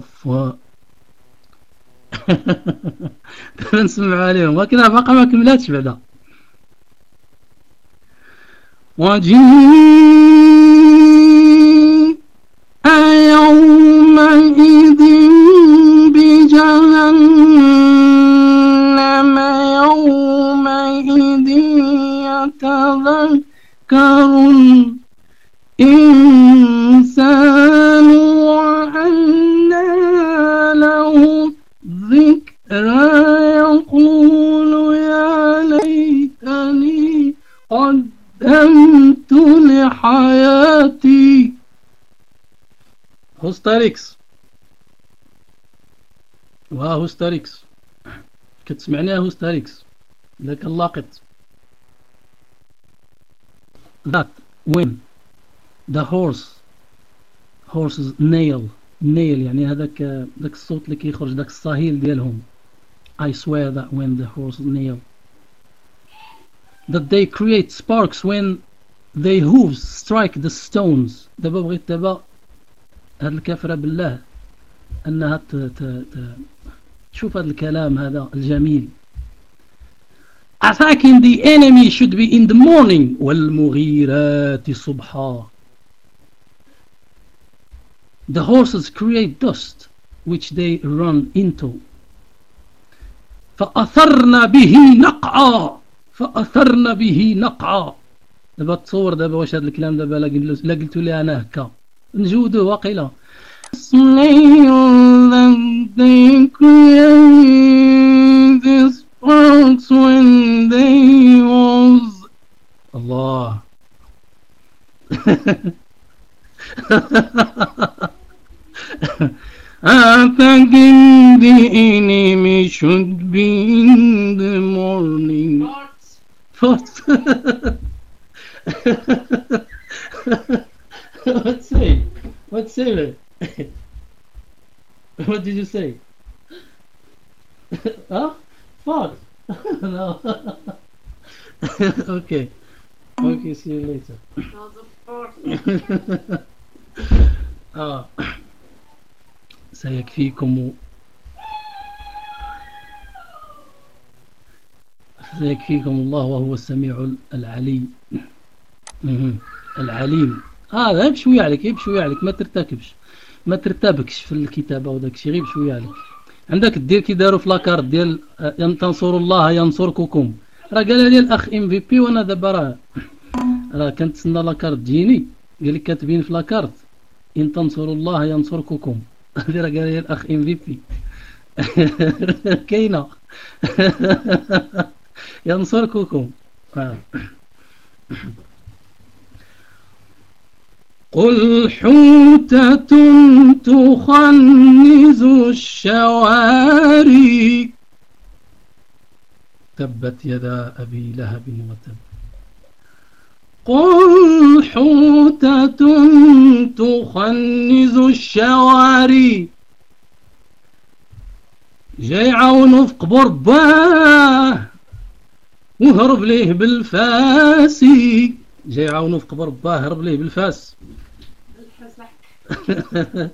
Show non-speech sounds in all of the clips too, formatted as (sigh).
صفا (laughs) نسمع عليهم. ولكن باقا ما كملاتش بعدا وجيء هوستاريكس كتسمعني هوستاريكس ذاك اللاقط. That when the horse. Horses neigh. Neigh يعني هذاك ذاك الصوت اللي كيخرج ذاك الصهيل ديالهم. I swear that when the horse neigh. That they create sparks when their hooves strike the stones. دابا بغيت دابا هاد الكافرة بالله أنها ت... ت... ت... تشوف هذا الكلام هذا الجميل attacking the enemy should be in the morning. والمغيرات صبحا. The horses create dust which they run into. فأثرنا به نقعا. فأثرنا به نقعا. دابا تصور دابا واش هذا الكلام دابا لا قلت لي أنا هكا. نجودو واقيلا. Snail that they create the sparks when they was Allah Attacking the enemy should be in the morning. What? What's say? What's say? (laughs) what did you say? (laughs) huh? Fuck. (laughs) no. okay. Okay, see you later. آه. سيكفيكم سيكفيكم الله وهو السميع العليم العليم آه عليك غير بشويه عليك ما ترتكبش ما ترتبكش في الكتابة وداك الشيء غير بشوية عليك. عندك دير كي داروا في la carte ديال ان تنصروا الله ينصركم راه قال لي الأخ ام في بي وأنا دابا راه راه كنتسنى la carte تجيني قال لي كاتبين في la carte إن تنصروا الله ينصركم (laughs) هذه راه قال لي الأخ ام في بي كاينة. (laughs) ينصركم قل حوتة تخنز الشواري تبت يدا أبي لهب وتب قل حوتة تخنز الشواري جا يعاون في قبر باه وهرب ليه بالفاس جا يعاون في قبر باه هرب ليه بالفاس. (laughs)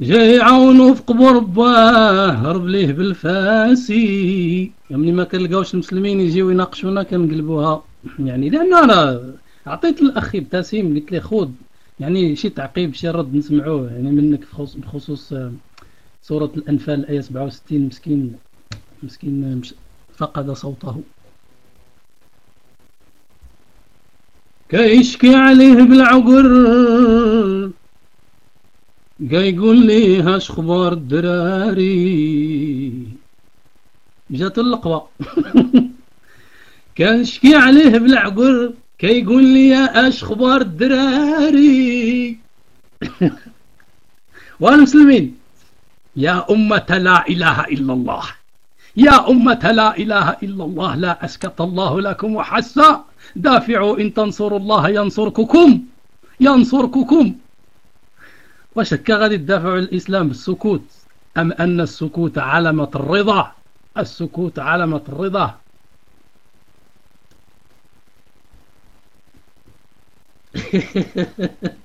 جا يعاون في قبر باه هرب ليه بالفاس يعني ما كنلقاوش المسلمين يجيو يناقشونا كنقلبوها. يعني لأن أنا عطيت الأخ إبتسيم قلت له خذ يعني شي تعقيب شي رد نسمعوه يعني منك بخصوص سورة الأنفال الآية 67 مسكين مسكين فقد صوته. كيشكي عليه بالعقر قا يقول لي هاش خبار الدراري جات اللقوة (laughs) كنشكي عليه بالعقر كيقول لي اش خبار الدراري (laughs) والمسلمين يا أمة لا إله إلا الله. يا أمة لا إله إلا الله لا أسكت الله لكم وحسا. دافعوا إن تنصروا الله ينصركم ينصركم وشك غادي تدافعوا الإسلام بالسكوت أم أن السكوت علامة الرضا؟ السكوت علامة الرضا. (laughs)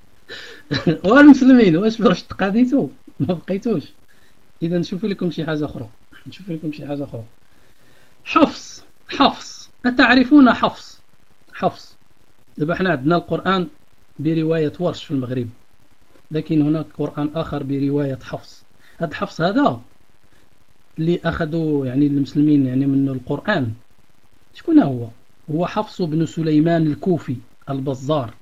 والمسلمين واش واش تقاديتو ما بقيتوش. إذا نشوف لكم شي حاجة أخرى. نشوف لكم شي حاجة أخرى. حفص حفص. أتعرفون حفص؟ حفص. دابا حنا عندنا القرآن برواية ورش في المغرب. لكن هناك قرآن آخر برواية حفص. هذا حفص هذا اللي أخذوا يعني المسلمين يعني من القرآن. شكون هو؟ هو حفص بن سليمان الكوفي البزار.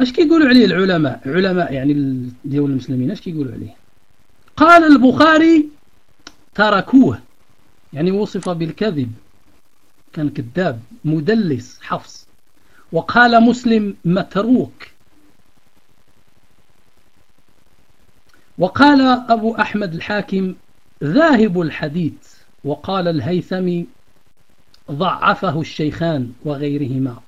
أش كيقولوا عليه العلماء؟ علماء يعني ديال المسلمين. أش كيقولوا عليه؟ قال البخاري تركوه يعني وصف بالكذب كان كذاب مدلس حفص. وقال مسلم متروك. وقال أبو أحمد الحاكم ذاهب الحديث وقال الهيثمي ضعفه الشيخان وغيرهما.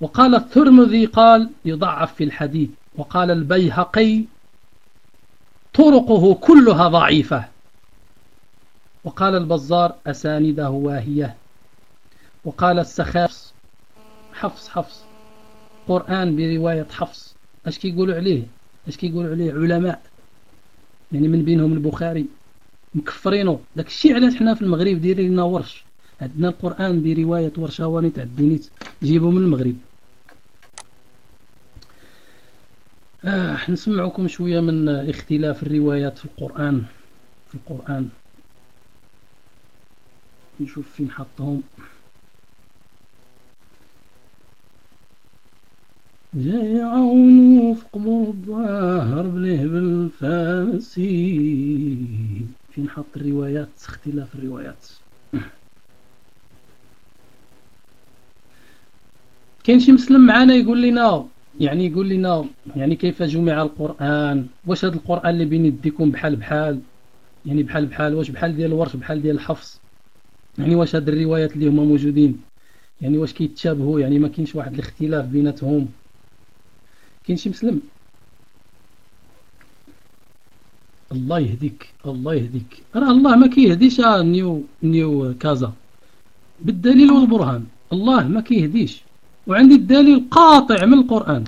وقال الترمذي قال يضعف في الحديث. وقال البيهقي طرقه كلها ضعيفة. وقال البزار أسانده واهية. وقال السخاف حفص حفص. قرآن برواية حفص. اش كيقولوا عليه؟ اش كيقولوا عليه؟ علماء. يعني من بينهم البخاري. مكفرينه. داك الشيء علاش حنا في المغرب دايرين لنا ورش؟ عندنا القرآن برواية ورش هواني تاع الدينيت جيبوا من المغرب. آه نسمعكم شوية من اختلاف الروايات في القرآن. في القرآن. نشوف فين حطهم. جاي عون وفق الظاهر بليه بالفاسي فين حط الروايات؟ اختلاف الروايات. كاين شي مسلم معانا يقول لنا يعني يقول لنا يعني كيف جمع القرآن؟ واش هذا القرآن اللي بين يديكم بحال بحال؟ يعني بحال بحال واش بحال ديال الورش بحال ديال الحفص؟ يعني واش هاد الروايات اللي هما موجودين؟ يعني واش كيتشابهوا؟ يعني ما كاينش واحد الاختلاف بيناتهم. كاين شي مسلم؟ الله يهديك الله يهديك. راه الله ما كيهديش نيو نيو كازا. بالدليل والبرهان الله ما كيهديش. وعندي الدليل قاطع من القرآن.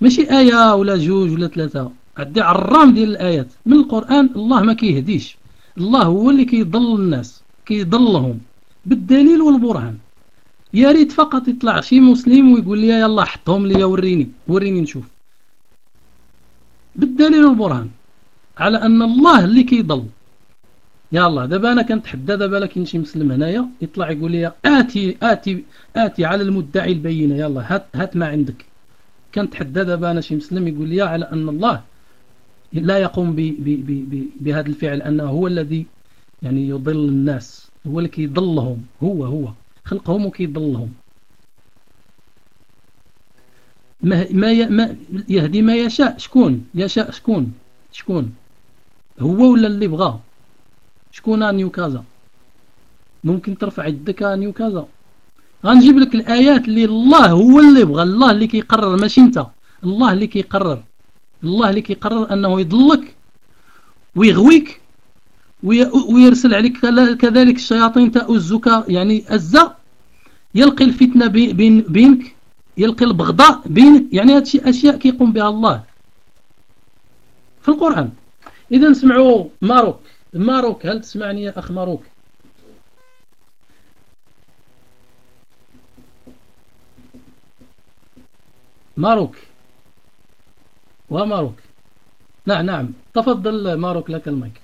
ماشي آية ولا جوج ولا ثلاثة. عندي عرام ديال الآيات. من القرآن الله ما كيهديش. الله هو اللي كيضل الناس كيضلهم. بالدليل والبرهان. يا ريت فقط يطلع شي مسلم ويقول لي يلا حطهم لي وريني وريني نشوف. بالدليل والبرهان. على أن الله اللي كيضل. الله دابا أنا كنتحدى دابا كاين شي مسلم هنايا يطلع يقول لي آتي آتي آتي على المدعي البينة يلا هات هات ما عندك. كنتحدى دابا أنا شي مسلم يقول لي على أن الله لا يقوم بهذا الفعل أنه هو الذي يعني يضل الناس هو اللي كيضلهم هو هو خلقهم وكيضلهم. ما ما يهدي ما يشاء شكون؟ يشاء شكون؟ شكون؟ هو ولا اللي بغاه شكون نيوكازا ممكن ترفع يدك نيوكازا غنجيب لك الآيات اللي الله هو اللي بغى الله اللي كيقرر ماشي انت. الله اللي كيقرر. الله اللي كيقرر أنه يضلك ويغويك ويرسل عليك كذلك الشياطين تأزك يعني أزا. يلقي الفتنة بين بينك يلقي البغضاء بينك يعني هذه أشياء كيقوم بها الله. في القرآن. إذا نسمعوا ماروك. ماروك هل تسمعني يا أخ ماروك؟ ماروك. وماروك نعم نعم. تفضل ماروك لك المايك.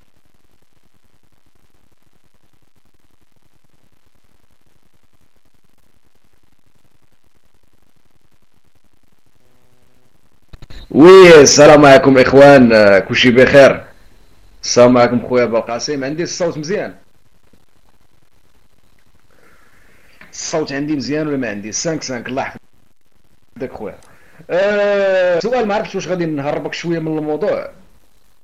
وي السلام عليكم اخوان كلشي بخير السلام عليكم خويا بقاسم عندي الصوت مزيان. الصوت عندي مزيان ولا ما عندي؟ 5 5 الله يحفظك خويا. أه سؤال ما عرفتش واش غادي نهربك شوية من الموضوع.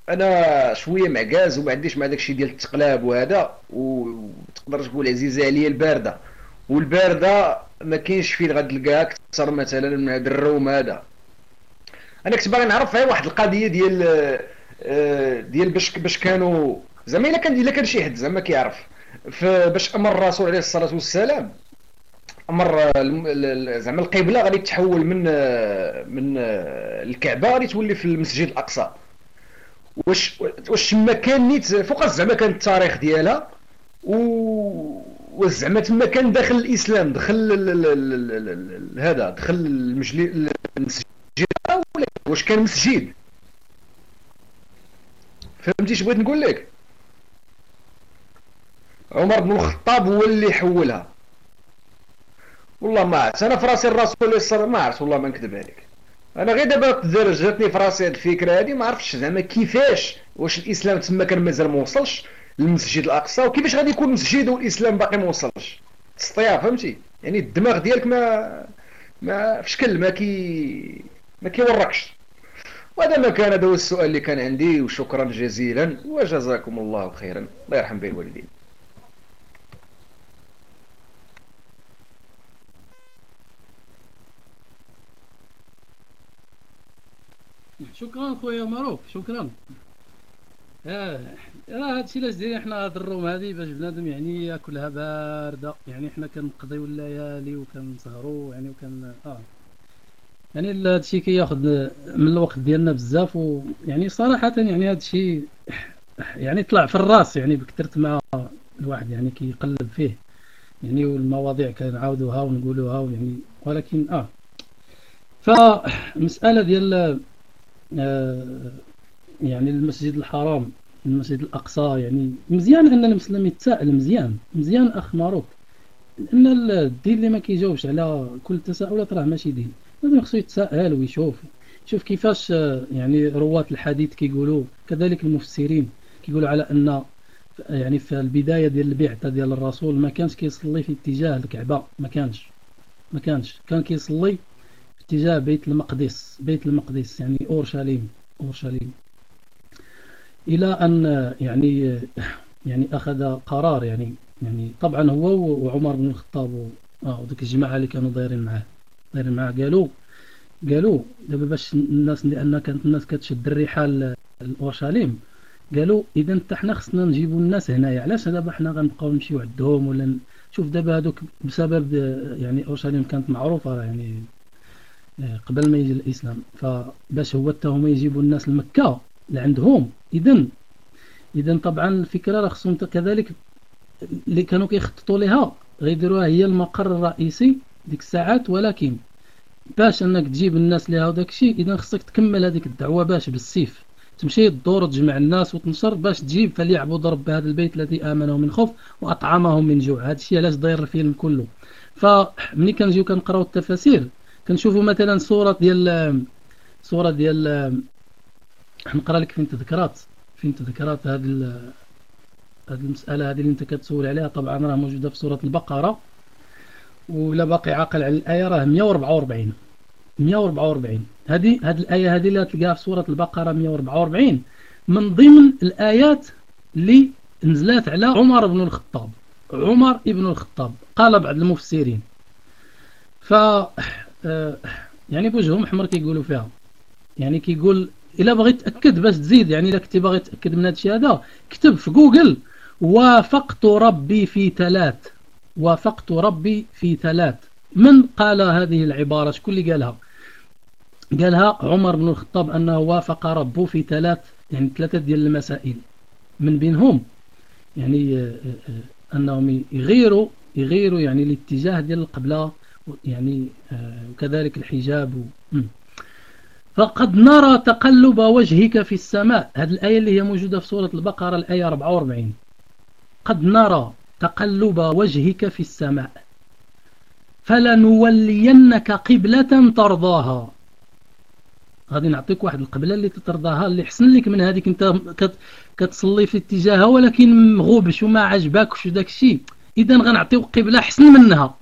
أنا شوية معكاز وما عنديش مع داكشي ديال التقلاب وهذا وتقدر تقول عزيزة عليا الباردة. والباردة ما كاينش فين غتلقاها أكثر مثلا من هذا الروم هذا. أنا كنت باغي نعرف غير واحد القضية ديال ديال باش باش كانوا زعما إلا كان إلا كان شي حد زعما كيعرف. باش أمر الرسول عليه الصلاة والسلام أمر زعما القبلة غادي تحول من من الكعبة غادي تولي في المسجد الأقصى. واش واش تما كان نيت فوق زعما كان التاريخ ديالها و زعما تما كان داخل الإسلام دخل هذا دخل المسجد ولا واش كان مسجد؟ فهمتي اش بغيت نقول لك؟ عمر بن الخطاب هو اللي حولها. والله ما عرفت. أنا في راسي الرسول صلى ما عرفت والله ما نكذب عليك. أنا غير دابا جاتني في راسي هاد الفكرة هادي ما عرفتش زعما كيفاش واش الإسلام تما كان مازال ما وصلش للمسجد الأقصى وكيفاش غادي يكون مسجد والإسلام باقي ما وصلش؟ تسطيا فهمتي؟ يعني الدماغ ديالك ما ما في شكل ما كي ما كيوركش وهذا ما كان هذا هو السؤال اللي كان عندي وشكرا جزيلا وجزاكم الله خيرا. الله يرحم به الوالدين. شكرا خويا معروف شكرا. آه راه هادشي علاش دايرين حنا هاد الروم هادي باش بنادم يعني ياكلها باردة. يعني حنا كنقضيو الليالي وكنسهروا يعني وكن آه. يعني هادشي كياخذ من الوقت ديالنا بزاف ويعني صراحة يعني هادشي يعني طلع في الراس يعني بكثرت مع الواحد يعني كيقلب فيه. يعني والمواضيع كنعاودوها ونقولوها يعني ولكن آه. فالمساله ديال آه، يعني المسجد الحرام المسجد الأقصى يعني مزيان أن المسلم يتساءل مزيان مزيان أخ معروف لأن الدين اللي ما كيجاوبش على كل تساؤلات راه ماشي دين. لازم خصو يتساءل ويشوف. شوف كيفاش يعني رواة الحديث كيقولوا كذلك المفسرين كيقولوا على أن يعني في البداية ديال البعثة ديال الرسول ما كانش كيصلي في اتجاه الكعبة ما كانش ما كانش. كان كيصلي اتجاه بيت المقدس بيت المقدس يعني أورشليم أورشليم. إلى أن يعني يعني أخذ قرار يعني يعني طبعا هو وعمر بن الخطاب آه وديك الجماعة اللي كانوا دايرين معاه. دايرين معاه قالوا قالوا دابا باش الناس لأن كانت الناس كتشد الرحال لأورشليم قالوا إذا انت حنا خصنا نجيبوا الناس هنايا علاش دابا حنا غنبقاو نمشيو عندهم ولا شوف دابا هذوك بسبب يعني أورشليم كانت معروفة يعني قبل ما يجي الإسلام فباش هو حتى هما يجيبوا الناس لمكة لعندهم إذا إذا طبعا الفكرة راه خصهم كذلك اللي كانوا كيخططوا لها غيديروها هي المقر الرئيسي ديك الساعات ولكن باش انك تجيب الناس لها وداك الشيء إذا خصك تكمل هذيك الدعوة باش بالسيف. تمشي تدور تجمع الناس وتنشر باش تجيب فليعبد رب هذا البيت الذي امنهم من خوف وأطعمهم من جوع. هذا الشيء علاش داير الفيلم كله. فملي كنجيو كنقراو التفاسير. كنشوفوا مثلا صورة ديال صورة ديال نقرا لك فين تذكرات. فين تذكرات هذه هذه المسألة هذه اللي انت كتسول عليها. طبعا راه موجودة في سورة البقرة. ولا باقي عاقل على الآية؟ راه 144 144 هذه هذه الآية هذه اللي تلقاها في سورة البقرة 144 من ضمن الآيات اللي نزلت على عمر بن الخطاب. عمر ابن الخطاب. قال بعض المفسرين. ف آه، يعني بوجههم احمر كيقولوا فيها. يعني كيقول إلا بغيت تأكد باش تزيد. يعني إلا كنتي باغي تأكد من هذا الشيء هذا كتب في جوجل وافقت ربي في ثلاث وافقت ربي في ثلاث. من قال هذه العبارة؟ شكون اللي قالها؟ قالها عمر بن الخطاب أنه وافق ربه في ثلاث يعني ثلاثة ديال المسائل. من بينهم يعني آه، آه، أنهم يغيروا يغيروا يعني الاتجاه ديال القبلة يعني آه، وكذلك الحجاب فقد نرى تقلب وجهك في السماء. هذه الآية اللي هي موجودة في سورة البقرة الآية 44 قد نرى تقلب وجهك في السماء. فلنولينك قبلة ترضاها. غادي نعطيك واحد القبلة اللي تترضاها اللي حسن لك من هذيك انت كتصلي في اتجاهها ولكن مغوبش وما عجبكش وداك الشيء. إذا غنعطيوك قبلة حسن منها.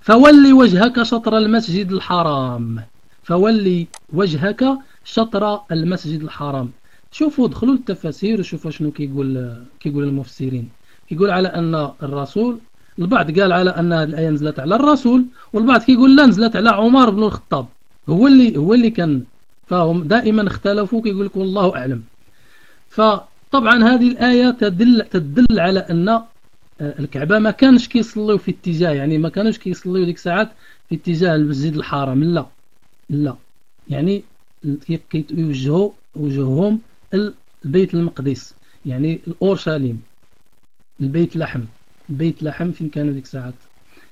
فولي وجهك شطر المسجد الحرام. فولي وجهك شطر المسجد الحرام. شوفوا دخلوا التفاسير وشوفوا شنو كيقول كيقول المفسرين. يقول على أن الرسول البعض قال على أن الآية نزلت على الرسول والبعض كيقول لا نزلت على عمر بن الخطاب. هو اللي هو اللي كان فهم دائما اختلفوا كيقول لك والله أعلم. فطبعا هذه الآية تدل تدل على أن الكعبة ما كانش كيصليو في اتجاه يعني ما كانوش كيصليو ديك الساعات في اتجاه المسجد الحرام. لا لا. يعني كيوجهوا وجههم البيت المقدس يعني الأورشليم. البيت لحم البيت لحم فين كانوا ديك الساعات؟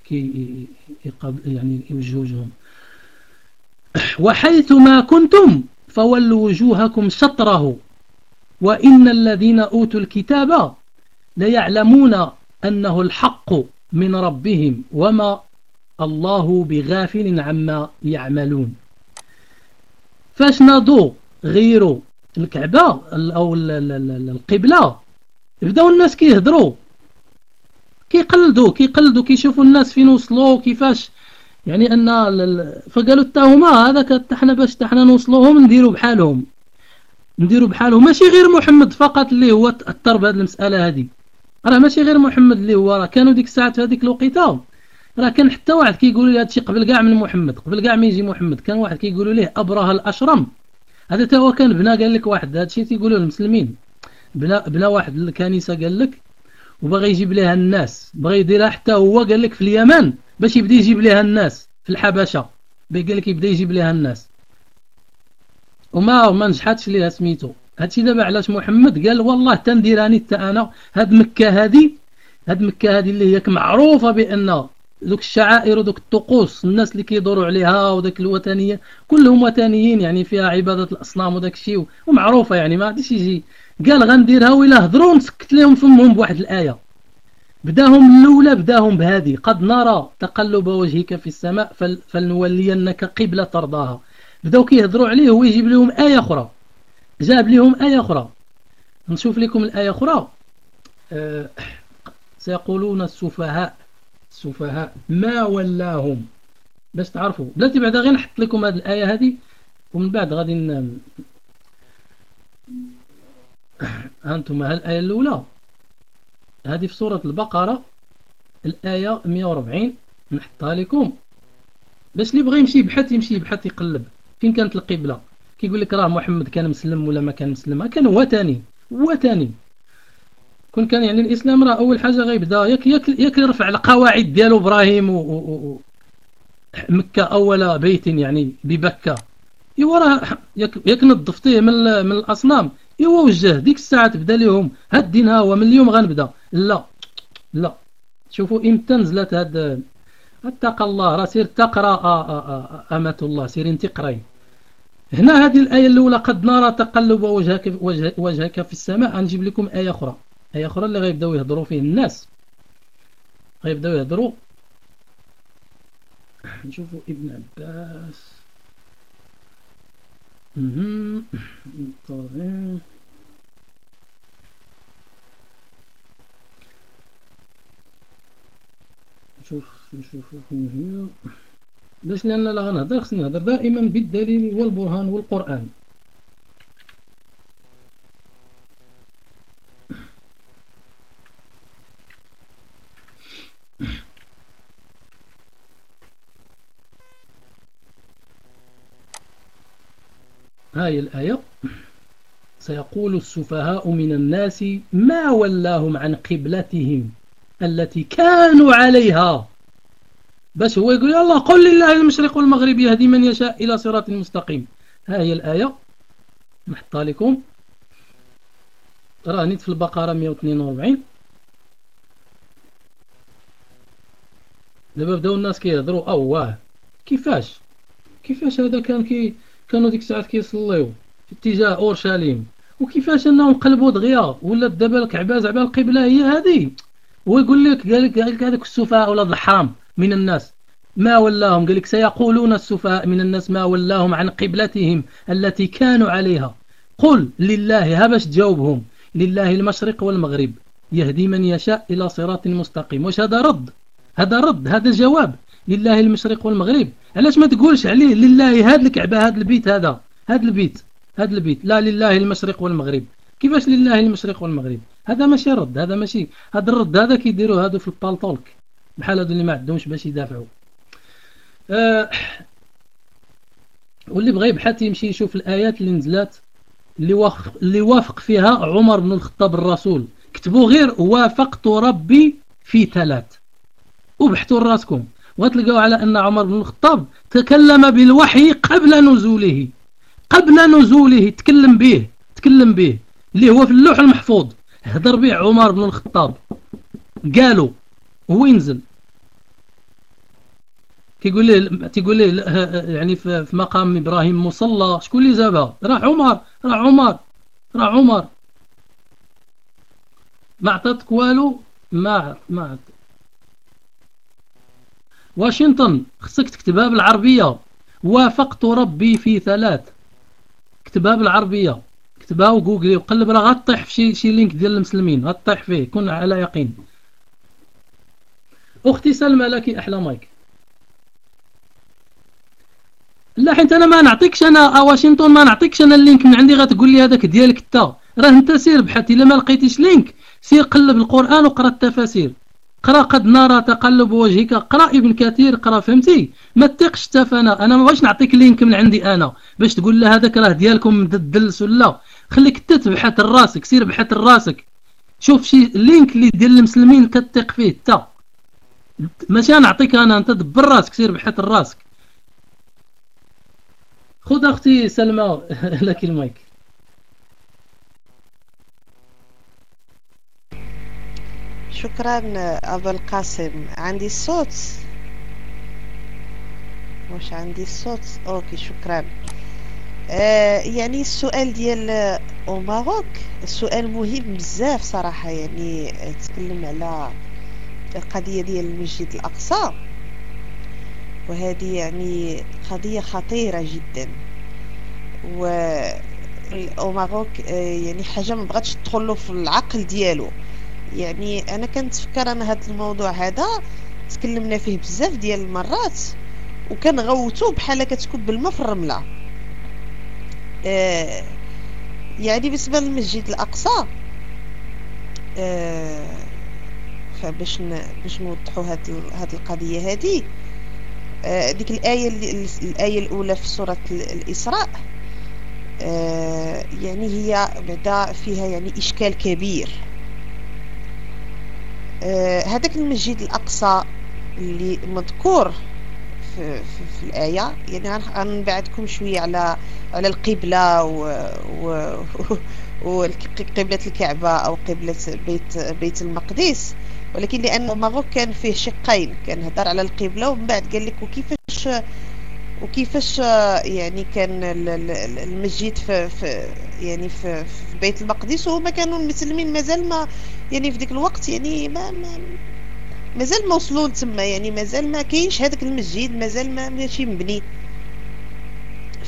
كي يعني يوجهوا وجههم وحيث ما كنتم فولوا وجوهكم شطره وإن الذين أوتوا الكتاب ليعلمون أنه الحق من ربهم وما الله بغافل عما يعملون. فاش ناضوا غيروا الكعبة أو القبلة بداو الناس كيهضروا. كيقلدوا كيقلدوا كيشوفوا الناس فين وصلوا كيفاش. يعني أن فقالوا حتى هما هذاك حنا باش حنا نوصلوهم نديروا بحالهم. نديروا بحالهم. ماشي غير محمد فقط اللي هو تاثر بهذه المسألة هذه. راه ماشي غير محمد اللي هو راه كانوا ديك الساعة في هذيك الوقيتة. راه كان حتى واحد كيقولوا لي هادشي قبل كاع من محمد قبل كاع ما يجي محمد كان واحد كيقولوا ليه أبرهة الأشرم. هذا حتى هو كان بنا قال لك واحد هادشي تيقولوا المسلمين. بنا بنا واحد الكنيسة قال لك وبغى يجيب لها الناس بغى يديرها حتى هو قال لك في اليمن باش يبدا يجيب لها الناس في الحبشة قال لك يبدا يجيب لها الناس. وما ما نجحتش ليها سميتو. هادشي دابا علاش محمد قال والله تندير راني حتى أنا هاد مكة هادي هاد مكة هادي اللي هي معروفة بأن ذوك الشعائر ودوك الطقوس الناس اللي كيدوروا عليها وداك الوثنيه كلهم وثنيين يعني فيها عبادة الأصنام وداك الشيء ومعروفة يعني ما غاديش يجي قال غنديرها وإلا هضروا نسكت لهم فمهم بواحد الآية. بداهم الأولى بداهم بهذه. قد نرى تقلب وجهك في السماء فلنولينك قبلة ترضاها. بداو كيهضروا عليه هو يجيب لهم آية أخرى. جاب لهم آية أخرى. نشوف لكم الآية أخرى. أه سيقولون السفهاء السفهاء ما ولاهم. باش تعرفوا. بلاتي بعدا غير نحط لكم هذه الآية هذه ومن بعد غادي (coughs) أنتم الآية الأولى. هذه في سورة البقرة الآية 140 نحطها لكم. باش اللي بغى يمشي يبحث يمشي يبحث يقلب. فين كانت القبلة؟ كيقول لك راه محمد كان مسلم ولا ما كان مسلم؟ كان وثني. وثني. كون كان يعني الإسلام راه أول حاجة غيبدأ. ياك ياك ياك يرفع القواعد ديالو إبراهيم و, مكة أول بيت يعني ببكة. إيوا راه ياك نظفتيه من, من الأصنام. إيوا وجه ديك الساعة تبدا لهم هاد الدين ها هو من اليوم غنبدا. لا لا. شوفوا إمتى نزلت هاد اتقى الله راه سير تقرأ أمة الله سير انت قرأي. هنا هذه الآية الأولى قد نرى تقلب وجهك, وجهك في السماء. غنجيب لكم آية أخرى. آية أخرى اللي غيبداو يهضروا فيه الناس. غيبداو يهضروا. نشوفوا ابن عباس. طيب نشوف باش لأن لا غنهضر خصني نهضر دائما بالدليل والبرهان والقرآن. هاي الآية سيقول السفهاء من الناس ما ولاهم عن قبلتهم التي كانوا عليها. بس هو يقول الله قل لله المشرق والمغرب يهدي من يشاء إلى صراط مستقيم. ها هي الآية نحطها لكم. رانيت في البقرة 142 دابا بداو الناس كيهضروا اواه كيفاش؟ كيفاش هذا كان كي كانوا ديك الساعات كيصليو في اتجاه اورشليم وكيفاش انهم قلبوا دغيا ولا دابا الكعبه زعما القبله هي هذه ويقول لك قال لك قال لك هذاك السفهاء ولاد الحرام من الناس ما ولاهم قال لك سيقولون السفهاء من الناس ما ولاهم عن قبلتهم التي كانوا عليها قل لله ها باش تجاوبهم لله المشرق والمغرب يهدي من يشاء إلى صراط مستقيم واش هذا رد هذا رد هذا جواب لله المشرق والمغرب. علاش ما تقولش عليه لله هذا الكعبة هذا البيت هذا؟ هذا البيت هذا البيت. لا لله المشرق والمغرب. كيفاش لله المشرق والمغرب؟ هذا ماشي رد هذا ماشي هذا الرد هذا كيديروه هادو في البالطولك بحال هادو اللي ما عندهمش باش يدافعوا. أه واللي بغى يبحث يمشي يشوف الآيات اللي نزلات اللي وافق, اللي وافق فيها عمر بن الخطاب الرسول. كتبوا غير وافقت ربي في ثلاث وبحثوا راسكم وتلقوا على أن عمر بن الخطاب تكلم بالوحي قبل نزوله. قبل نزوله تكلم به تكلم به اللي هو في اللوح المحفوظ. هدر به عمر بن الخطاب. قالوا هو ينزل كيقول ليه تيقول ليه يعني في مقام إبراهيم مصلى. شكون اللي جابها؟ راه عمر راه عمر راه عمر. ما عطاتك والو؟ ما ما واشنطن خصك تكتبها بالعربية. وافقت ربي في ثلاث. كتبها بالعربية. كتبها وجوجلي وقلب راه غطيح في شي شي لينك ديال المسلمين. غطيح فيه كن على يقين. أختي سلمى لك أحلى مايك. لا حيت أنا ما نعطيكش أنا واشنطن ما نعطيكش أنا ال link من عندي غتقول لي هذاك ديالك انت راه أنت سير بحث إلا ما لقيتيش link سير قلب القرآن وقرأ التفاسير. قرأ قد نرى تقلب وجهك. قرأ ابن كثير قرأ فهمتي؟ ما تثقش تفانا أنا. ما بغيتش نعطيك link من عندي أنا. باش تقول له هذاك راه ديالكم مدلس ولا. خليك انت تبحث راسك سير بحث راسك. شوف شي link اللي ديال المسلمين كتثق فيه انت ماشي نعطيك أنا أنت دبر راسك سير بحث راسك. خذ أختي سلمى (laughs) لك المايك. شكرا أبو القاسم. عندي الصوت واش عندي الصوت okay شكرا. آه يعني السؤال ديال أو ماروك السؤال مهم بزاف صراحة. يعني تكلم على القضية ديال المسجد الأقصى. وهذه يعني قضية خطيرة جدا. و ماروك آه، يعني حاجة ما بغاتش تدخل في العقل ديالو. يعني أنا كنتفكر أنا هذا الموضوع هذا تكلمنا فيه بزاف ديال المرات وكنغوتو بحال كتكب الماء في الرمله آه يعني بالنسبة للمسجد الأقصى آه فباش باش نوضحوا هاد هاد القضية هذه آه، ديك الآية الآية الأولى في سورة الإسراء. آه، يعني هي بعدا فيها يعني إشكال كبير. هذاك المسجد الأقصى اللي مذكور في, في, في الآية. يعني غنبعدكم شوية على على القبلة و, و (laughs) وقبلة الكعبة أو قبلة بيت بيت المقدس. ولكن لأن ماروك كان فيه شقين كان هدر على القبلة ومن بعد قال لك وكيفاش وكيفاش يعني كان المسجد في, في يعني في, في بيت المقدس. وهما كانوا المسلمين مازال ما يعني في ذيك الوقت يعني ما, ما مازال ما وصلوا تما يعني مازال ما كاينش هذاك المسجد مازال ما ماشي مبني.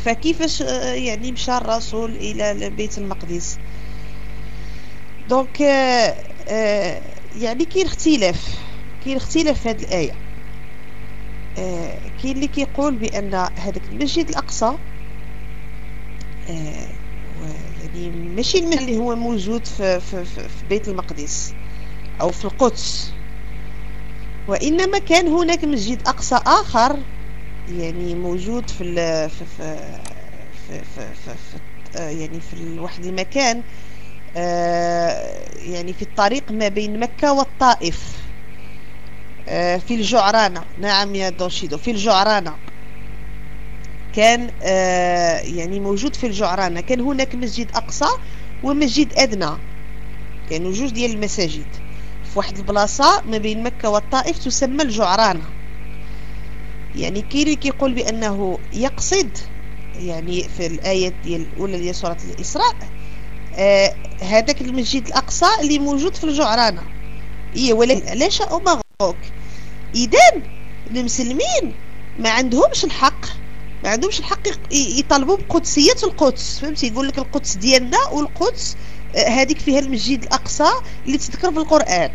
فكيفاش يعني مشى الرسول إلى بيت المقدس؟ دونك آه آه يعني كاين اختلاف كاين اختلاف في هذه الآية. آه كاين اللي كيقول بأن هذاك المسجد الأقصى يعني ماشي المسجد اللي هو موجود في, في, في, في بيت المقدس أو في القدس. وإنما كان هناك مسجد أقصى آخر يعني موجود في في في في, في, في, في يعني في واحد المكان آه، يعني في الطريق ما بين مكة والطائف آه، في الجعرانة. نعم يا دوشيدو في الجعرانة. كان آه، يعني موجود في الجعرانة كان هناك مسجد أقصى ومسجد أدنى. كانوا جوج ديال المساجد. في واحد البلاصة ما بين مكة والطائف تسمى الجعرانة. يعني كيري كيقول بأنه يقصد يعني في الآية ديال الأولى ديال سورة الإسراء آه هذاك المسجد الأقصى اللي موجود في الجعرانة. إيه ولكن علاش ماروك إذا المسلمين ما عندهمش الحق. ما عندهمش الحق يطالبوا بقدسية القدس فهمتي؟ يقول لك القدس ديالنا والقدس آه، هذيك فيها المسجد الأقصى اللي تذكر في القرآن.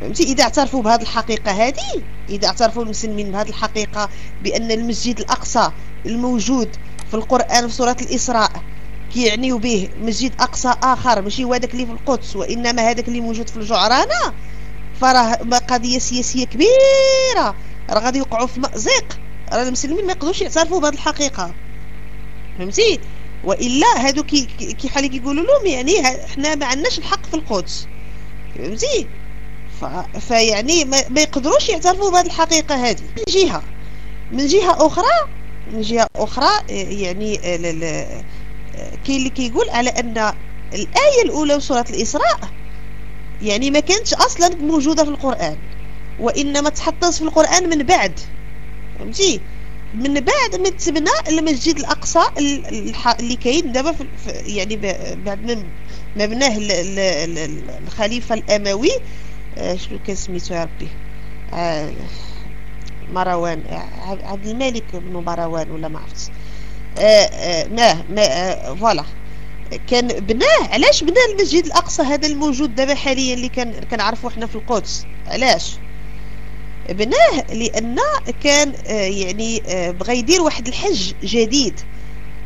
فهمتي؟ إذا اعترفوا بهذه الحقيقة هذه إذا اعترفوا المسلمين بهذه الحقيقة بأن المسجد الأقصى الموجود في القرآن في سورة الإسراء كيعنيو به مسجد أقصى آخر ماشي هو هذاك اللي في القدس وإنما هذاك اللي موجود في الجعرانة فراه قضية سياسية كبيرة راه غادي يوقعوا في مأزق. راه المسلمين ما يقدروش يعترفوا بهذه الحقيقة. فهمتي؟ وإلا هادو كي كي حالي كيقولوا لهم يعني حنا ما عندناش الحق في القدس. فهمتي؟ فيعني ما, ما يقدروش يعترفوا بهذه الحقيقة هذه. من جهة. من جهة أخرى من جهة أخرى يعني كاين اللي كيقول على أن الآية الأولى وسورة الإسراء يعني ما كانتش أصلا موجودة في القرآن وإنما تحطت في القرآن من بعد. فهمتي؟ من بعد ما تبنى المسجد الأقصى اللي كاين دابا يعني بعد ما بناه الخليفة الأموي آه، شنو كان سميتو يا ربي؟ آه، مروان عبد الملك بن مروان ولا ما عرفتش. آه، ما ما فوالا. كان بناه علاش بنى المسجد الأقصى هذا الموجود دابا حاليا اللي كان كنعرفوا حنا في القدس؟ علاش؟ بناه لأن كان يعني بغى يدير واحد الحج جديد.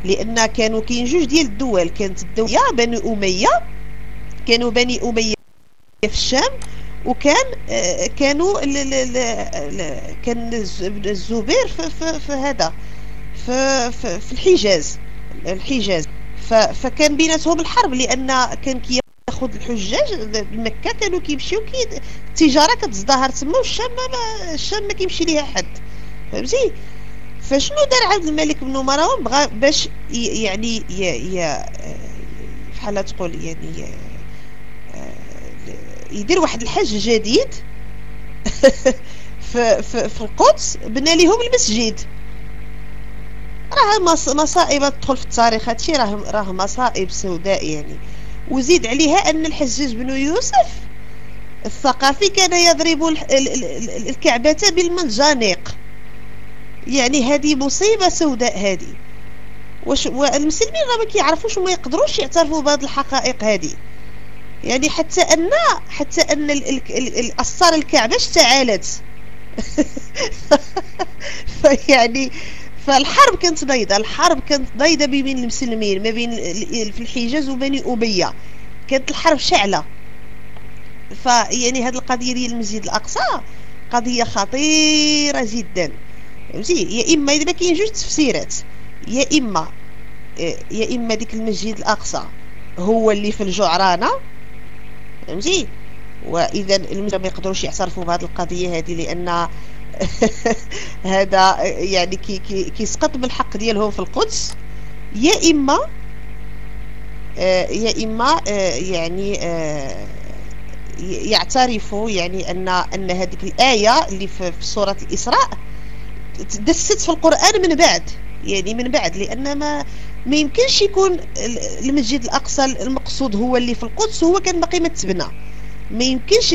لأن كانوا كاين جوج ديال الدول كانت الدولة بني أمية كانوا بني أمية في الشام وكان آه، كانوا كان الزبير في, في, في هذا في, في, في الحجاز الحجاز. فكان بيناتهم الحرب لأن كان كي ياخذ الحجاج مكة كانوا كيمشيو كي التجاره كتزدهر تما والشام ما الشام ما كيمشي ليها حد. فهمتي؟ فشنو دار عبد الملك بن مروان بغى باش يعني يا بحال تقول يعني يدير واحد الحج جديد (laughs) في, في, في القدس بنى لهم المسجد. راه مصائب تدخل في التاريخ هادشي راه راه مصائب سوداء يعني. وزيد عليها أن الحجاج بن يوسف الثقافي كان يضرب الكعبة بالمنجانيق. يعني هذه مصيبة سوداء هذه. واش والمسلمين راه ما كيعرفوش وما يقدروش يعترفوا بهذه الحقائق هذه. يعني حتى ان حتى أن الاسرار الكعبة اشتعلت. (laughs) فيعني فالحرب كانت ضيضة الحرب كانت ضيضة بين المسلمين ما بين في الحجاز وبني أمية كانت الحرب شعلة. فيعني هذه القضية ديال المسجد الأقصى قضية خطيرة جدا. فهمتي؟ يا إما إذا كاين جوج تفسيرات يا إما يا إما ديك المسجد الأقصى هو اللي في الجعرانة. فهمتي؟ واذا المسلمين ما يقدروش يعترفوا بهذه القضية هذه لأن (laughs) هذا يعني كي كي كيسقط بالحق ديالهم في القدس يا إما آه، يا إما آه، يعني آه، يعترفوا يعني أن أن هذيك الآية اللي في سورة الاسراء دست في القرآن من بعد يعني من بعد لأن ما ما يمكنش يكون المسجد الأقصى المقصود هو اللي في القدس هو كان باقي ما تبنى ما يمكنش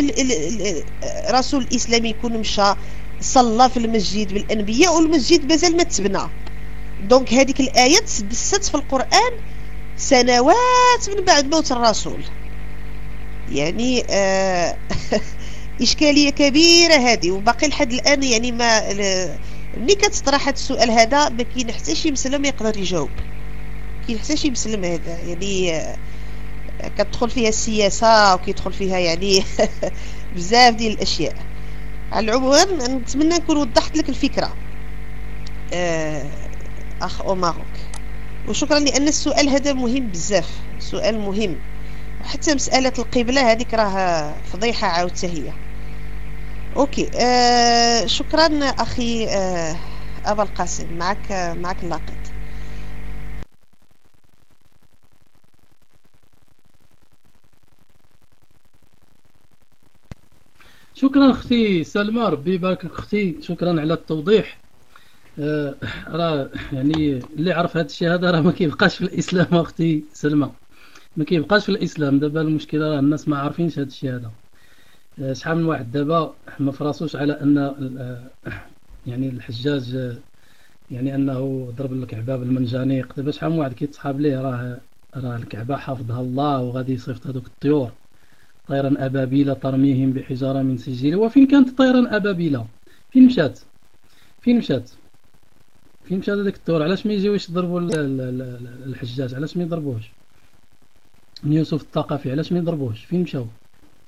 رسول الاسلام يكون مشى صلى في المسجد بالأنبياء والمسجد مازال ما تبنى دونك هذيك الآية تدست في القرآن سنوات من بعد موت الرسول. يعني آه (laughs) إشكالية كبيرة هذه. وباقي لحد الآن يعني ما ملي كتطرح هذا السؤال هذا ما كاين حتى شي مسلم يقدر يجاوب. كاين حتى شي مسلم هذا. يعني آه، كتدخل فيها السياسة وكيدخل فيها يعني (laughs) بزاف ديال الأشياء. على العموم نتمنى نكون وضحت لك الفكرة. آه، أخ أوماروك. وشكرا لأن السؤال هذا مهم بزاف سؤال مهم. وحتى مسألة القبلة هذيك راه فضيحة عاود هي. أوكي آه شكرا أخي آه ابا القاسم. معك معك اللاقط شكرا أختي سلمى ربي يبارك أختي. شكرا على التوضيح. آه راه يعني اللي عرف هذا الشيء هذا راه ما كيبقاش في الإسلام أختي سلمى ما كيبقاش في الإسلام. دابا المشكلة راه الناس ما عارفينش هذا الشيء هذا. آه شحال من واحد دابا ما فراسوش على أن آه يعني الحجاج يعني أنه ضرب الكعبة بالمنجانيق. دابا شحال من واحد كيتصحاب ليه؟ راه راه الكعبة حافظها الله وغادي يصيفط هذوك الطيور. طيرا أبابيل ترميهم بحجارة من سجيل. وفين كانت طيرا أبابيل؟ فين مشات؟ فين مشات؟ فين مشات هذيك الطيور علاش ما يجيوش يضربوا الحجاج؟ علاش ما يضربوهش؟ يوسف الثقافي علاش ما يضربوهش؟ فين مشاو؟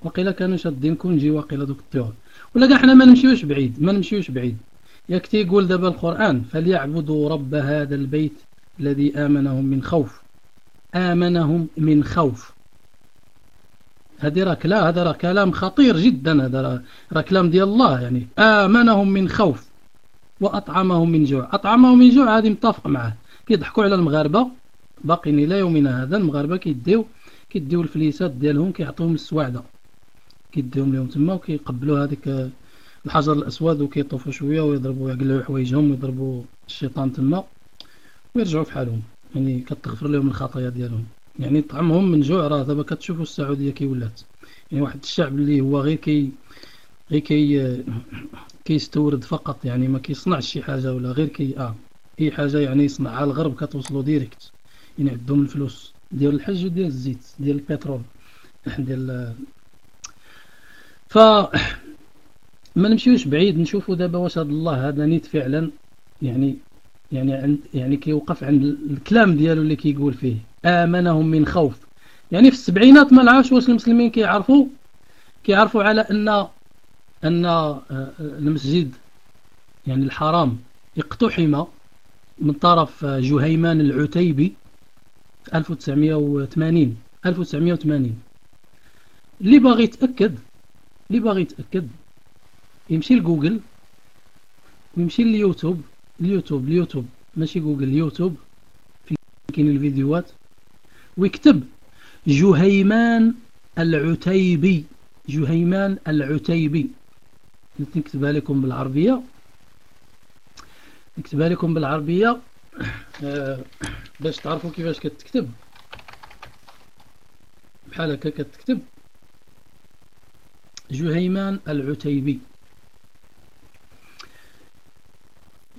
وقيلا كانوا شادين كونجي وقيلا دوك الطيور ولا كاع حنا ما نمشيوش بعيد ما نمشيوش بعيد. ياك تيقول دابا القرآن فليعبدوا رب هذا البيت الذي آمنهم من خوف. آمنهم من خوف. هذه راه لا هذا راه كلام خطير جدا هذا راه كلام ديال الله يعني. آمنهم من خوف وأطعمهم من جوع. أطعمهم من جوع هذه متفق معاه كيضحكوا على المغاربة. باقيين إلى يومنا هذا المغاربة كيديو كيديو الفليسات ديالهم كيعطيوهم السواعدة كيديهم لهم تما وكيقبلوا هذيك الحجر الأسود وكيطوفوا شوية ويضربوا يقلعوا حوايجهم ويضربوا الشيطان تما ويرجعوا في حالهم. يعني كتغفر لهم الخطايا ديالهم. يعني طعمهم من جوع راه. دابا كتشوفوا السعودية كي ولات يعني واحد الشعب اللي هو غير كي غير كي كيستورد فقط يعني ما كيصنعش شي حاجة ولا غير كي آه أي حاجة يعني يصنعها الغرب كتوصلوا direct يعني عندهم الفلوس ديال الحج وديال الزيت ديال البترول ديال ف ما نمشيوش بعيد. نشوفوا دابا واش هذا الله هذا نيت فعلا يعني يعني عند يعني كيوقف عند الكلام ديالو اللي كيقول فيه. آمنهم من خوف. يعني في السبعينات ما نعرفش واش المسلمين كيعرفوا؟ كيعرفوا على ان أن آه، المسجد يعني الحرام اقتحم من طرف جهيمان العتيبي 1980 1980 اللي باغي يتأكد اللي باغي يتأكد يمشي لجوجل ويمشي لليوتيوب اليوتيوب اليوتيوب ماشي جوجل اليوتيوب في كاين الفيديوهات. ويكتب جهيمان العتيبي جهيمان العتيبي. نكتبها لكم بالعربية. نكتبها لكم بالعربية. آه، باش تعرفوا كيفاش كتكتب. بحال هكا كتكتب. جهيمان العتيبي.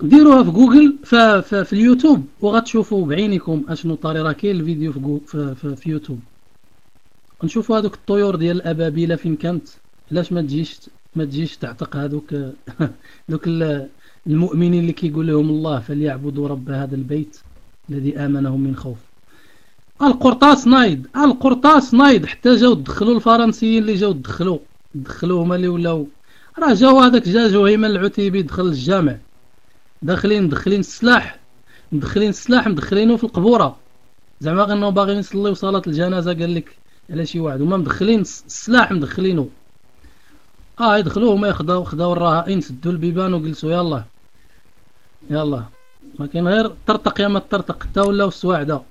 ديروها في جوجل في اليوتيوب وغتشوفوا بعينكم أشنو طاري راه كاين الفيديو في, في, في, في يوتيوب. نشوفوا هذوك الطيور ديال الابابيله فين كانت علاش ما تجيش ما تجيش تعتق هذوك (laughs) دوك المؤمنين اللي كيقول لهم الله فليعبدوا رب هذا البيت الذي امنهم من خوف. القرطاس نايد القرطاس نايد حتى جاو دخلوا الفرنسيين اللي جاو دخلوا دخلوا هما اللي ولاو. راه جاو هذاك جا جهيمان العتيبي دخل الجامع. داخلين مدخلين السلاح. مدخلين السلاح مدخلينه في القبورة. زعما انه باغيين يصليو صلاة الجنازة قال لك على شي واحد. هما مدخلين السلاح مدخلينه آه يدخلوا هما ياخذوا خداو الرهائن سدوا البيبان وجلسوا. يلا. يلا. ما كاين غير طرطق يا ما طرطق. حتى ولاو السواعدة.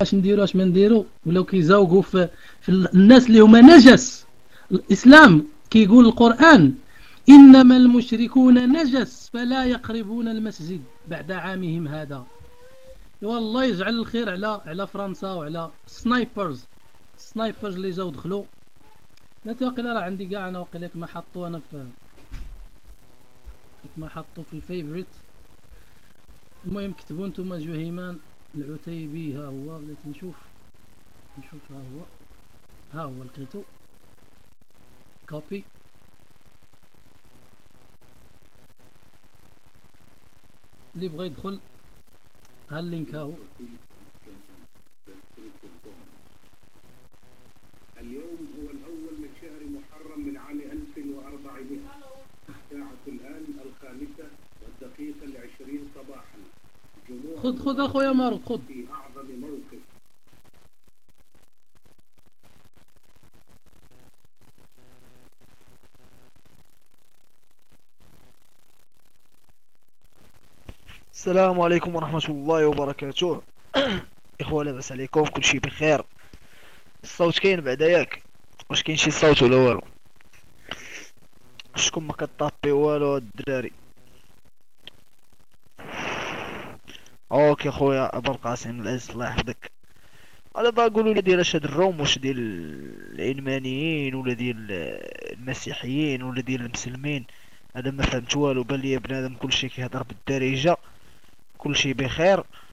اش نديرو؟ اش ما نديرو؟ ولاو كيزاوقوا في, في الناس اللي هما نجس. الإسلام كيقول القرآن. إنما المشركون نجس فلا يقربون المسجد بعد عامهم هذا. والله يجعل الخير على على فرنسا وعلى snipers snipers اللي جاو دخلوا. لا توقع راه عندي كاع أنا وقيلك ما حطوا أنا في ما حطوا في ال favorite المهم كتبوا نتوما جهيمان العتيبي ها هو بغيت نشوف نشوف ها هو. ها هو لقيتو. copie اللي بغى يدخل ها ال link هاهو اليوم هو الأول من شهر محرم من عام 1400 ساعة الآن الخامسة والدقيقة العشرين صباحا. خذ خذ أخويا مارو خذ. في أعظم موقف. السلام عليكم ورحمة الله وبركاته. (coughs) إخوة لاباس عليكم؟ كل شيء بخير. الصوت كاين بعدا ياك واش كاين شي صوت ولا والو؟ شكون ما كيطابي والو الدراري؟ okay خويا أبو القاسم العز الله يحفظك. على بقولوا لي ديال هاد الروم واش ديال العلمانيين ولا ديال المسيحيين ولا ديال المسلمين. هذا ما فهمت والو بان لي بنادم كلشي كيهضر بالدارجة. كل شيء بخير.